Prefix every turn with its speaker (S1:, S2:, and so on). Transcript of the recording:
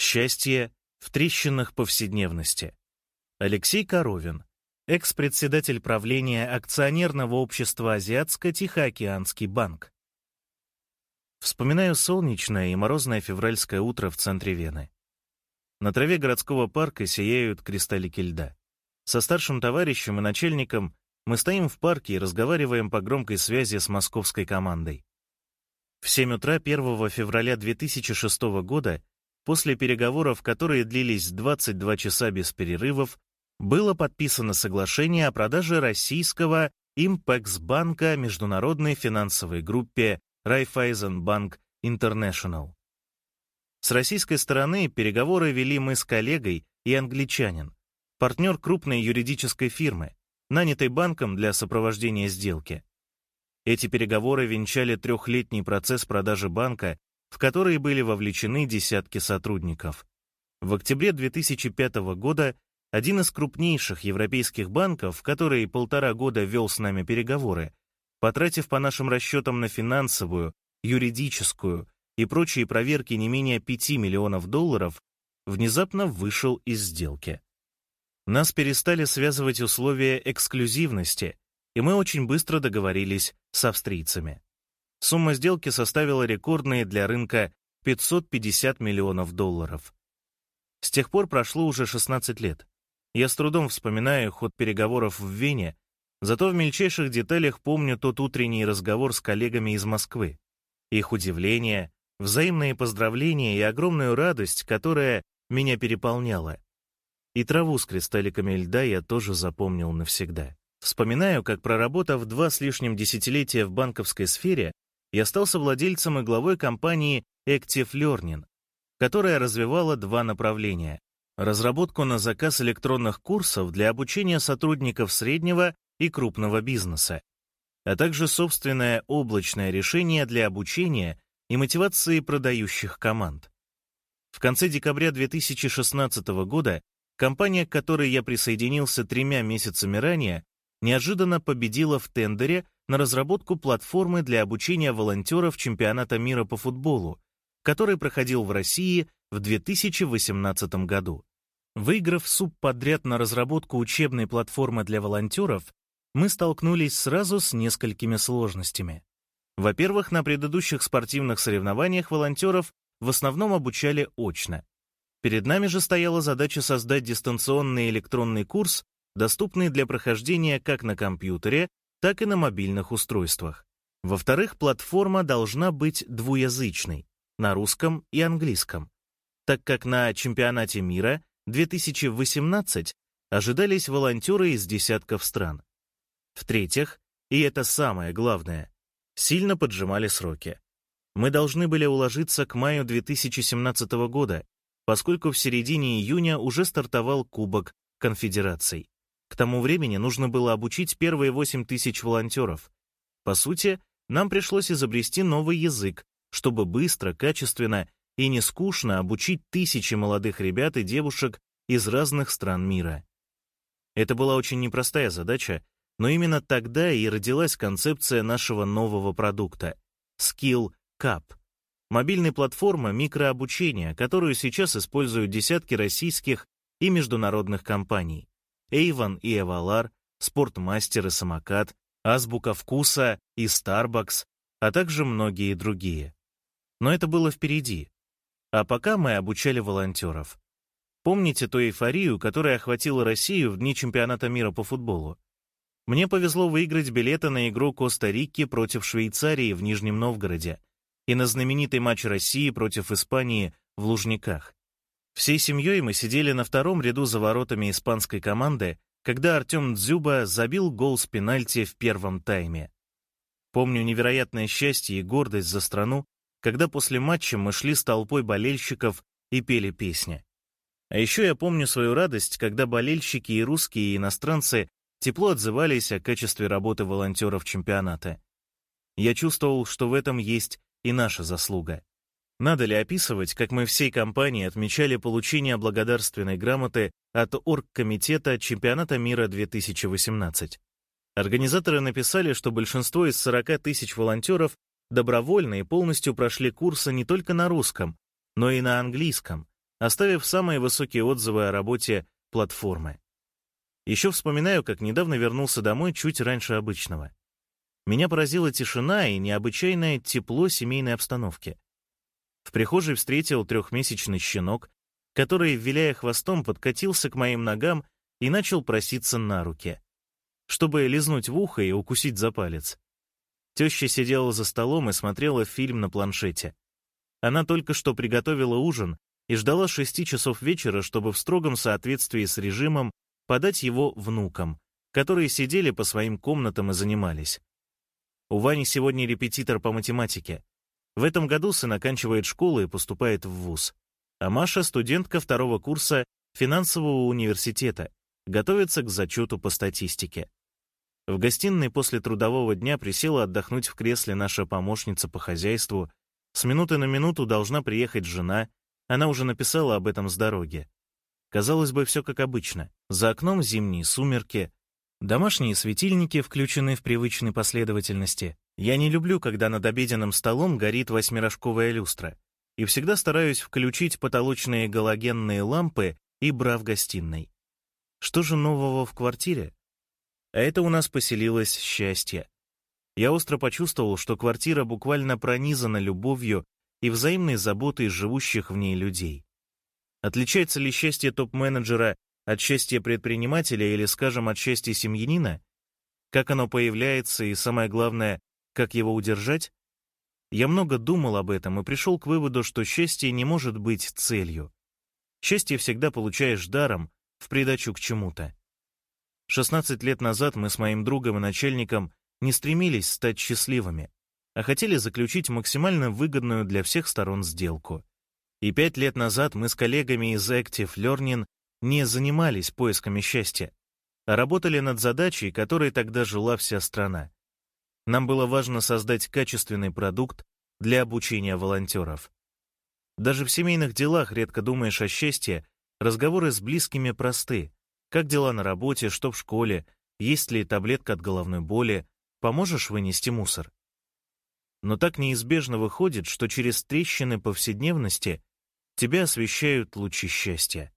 S1: Счастье в трещинах повседневности. Алексей Коровин, экс-председатель правления акционерного общества Азиатско-Тихоокеанский банк. Вспоминаю солнечное и морозное февральское утро в центре Вены. На траве городского парка сияют кристаллики льда. Со старшим товарищем и начальником мы стоим в парке и разговариваем по громкой связи с московской командой. В 7 утра 1 февраля 2006 года, после переговоров, которые длились 22 часа без перерывов, было подписано соглашение о продаже российского Импекс-банка международной финансовой группе Райфайзенбанк International. С российской стороны переговоры вели мы с коллегой и англичанин, партнер крупной юридической фирмы, нанятой банком для сопровождения сделки. Эти переговоры венчали трехлетний процесс продажи банка, в который были вовлечены десятки сотрудников. В октябре 2005 года один из крупнейших европейских банков, который полтора года вел с нами переговоры, потратив по нашим расчетам на финансовую, юридическую и прочие проверки не менее 5 миллионов долларов, внезапно вышел из сделки. Нас перестали связывать условия эксклюзивности, и мы очень быстро договорились с австрийцами. Сумма сделки составила рекордные для рынка 550 миллионов долларов. С тех пор прошло уже 16 лет. Я с трудом вспоминаю ход переговоров в Вене, зато в мельчайших деталях помню тот утренний разговор с коллегами из Москвы. Их удивление, взаимные поздравления и огромную радость, которая меня переполняла. И траву с кристалликами льда я тоже запомнил навсегда. Вспоминаю, как проработав два с лишним десятилетия в банковской сфере, я стал совладельцем и главой компании Active Learning, которая развивала два направления разработку на заказ электронных курсов для обучения сотрудников среднего и крупного бизнеса, а также собственное облачное решение для обучения и мотивации продающих команд. В конце декабря 2016 года компания, к которой я присоединился тремя месяцами ранее, неожиданно победила в тендере на разработку платформы для обучения волонтеров чемпионата мира по футболу, который проходил в России в 2018 году. Выиграв субподряд на разработку учебной платформы для волонтеров, мы столкнулись сразу с несколькими сложностями. Во-первых, на предыдущих спортивных соревнованиях волонтеров в основном обучали очно. Перед нами же стояла задача создать дистанционный электронный курс, доступный для прохождения как на компьютере, так и на мобильных устройствах. Во-вторых, платформа должна быть двуязычной, на русском и английском, так как на чемпионате мира 2018 ожидались волонтеры из десятков стран. В-третьих, и это самое главное, сильно поджимали сроки. Мы должны были уложиться к маю 2017 года, поскольку в середине июня уже стартовал Кубок Конфедераций. К тому времени нужно было обучить первые 8 тысяч волонтеров. По сути, нам пришлось изобрести новый язык, чтобы быстро, качественно и не скучно обучить тысячи молодых ребят и девушек из разных стран мира. Это была очень непростая задача, но именно тогда и родилась концепция нашего нового продукта — Skill Cup, мобильной платформы микрообучения, которую сейчас используют десятки российских и международных компаний. Avon и Evalar, Спортмастер и Самокат, Азбука Вкуса и Starbucks, а также многие другие. Но это было впереди. А пока мы обучали волонтеров. Помните ту эйфорию, которая охватила Россию в дни чемпионата мира по футболу? Мне повезло выиграть билеты на игру Коста-Рики против Швейцарии в Нижнем Новгороде и на знаменитый матч России против Испании в Лужниках. Всей семьей мы сидели на втором ряду за воротами испанской команды, когда Артем Дзюба забил гол с пенальти в первом тайме. Помню невероятное счастье и гордость за страну, когда после матча мы шли с толпой болельщиков и пели песни. А еще я помню свою радость, когда болельщики и русские, и иностранцы тепло отзывались о качестве работы волонтеров чемпионата. Я чувствовал, что в этом есть и наша заслуга. Надо ли описывать, как мы всей компанией отмечали получение благодарственной грамоты от Оргкомитета Чемпионата мира 2018? Организаторы написали, что большинство из 40 тысяч волонтеров добровольно и полностью прошли курсы не только на русском, но и на английском, оставив самые высокие отзывы о работе платформы. Еще вспоминаю, как недавно вернулся домой чуть раньше обычного. Меня поразила тишина и необычайное тепло семейной обстановки. В прихожей встретил трехмесячный щенок, который, виляя хвостом, подкатился к моим ногам и начал проситься на руки, чтобы лизнуть в ухо и укусить за палец. Теща сидела за столом и смотрела фильм на планшете. Она только что приготовила ужин и ждала шести часов вечера, чтобы в строгом соответствии с режимом подать его внукам, которые сидели по своим комнатам и занимались. У Вани сегодня репетитор по математике. В этом году сын оканчивает школу и поступает в ВУЗ. А Маша — студентка второго курса финансового университета, готовится к зачету по статистике. В гостиной после трудового дня присела отдохнуть в кресле наша помощница по хозяйству. С минуты на минуту должна приехать жена, она уже написала об этом с дороги. Казалось бы, все как обычно. За окном зимние сумерки, домашние светильники включены в привычной последовательности. Я не люблю, когда над обеденным столом горит восьмирожковая люстра и всегда стараюсь включить потолочные галогенные лампы и бра в гостиной. Что же нового в квартире? А это у нас поселилось счастье. Я остро почувствовал, что квартира буквально пронизана любовью и взаимной заботой живущих в ней людей. Отличается ли счастье топ-менеджера от счастья предпринимателя или, скажем, от счастья семьянина? Как оно появляется и, самое главное, как его удержать? Я много думал об этом и пришел к выводу, что счастье не может быть целью. Счастье всегда получаешь даром, в придачу к чему-то. 16 лет назад мы с моим другом и начальником не стремились стать счастливыми, а хотели заключить максимально выгодную для всех сторон сделку. И пять лет назад мы с коллегами из Active Learning не занимались поисками счастья, а работали над задачей, которой тогда жила вся страна нам было важно создать качественный продукт для обучения волонтеров. Даже в семейных делах редко думаешь о счастье, разговоры с близкими просты. Как дела на работе, что в школе, есть ли таблетка от головной боли, поможешь вынести мусор? Но так неизбежно выходит, что через трещины повседневности тебя освещают лучи счастья.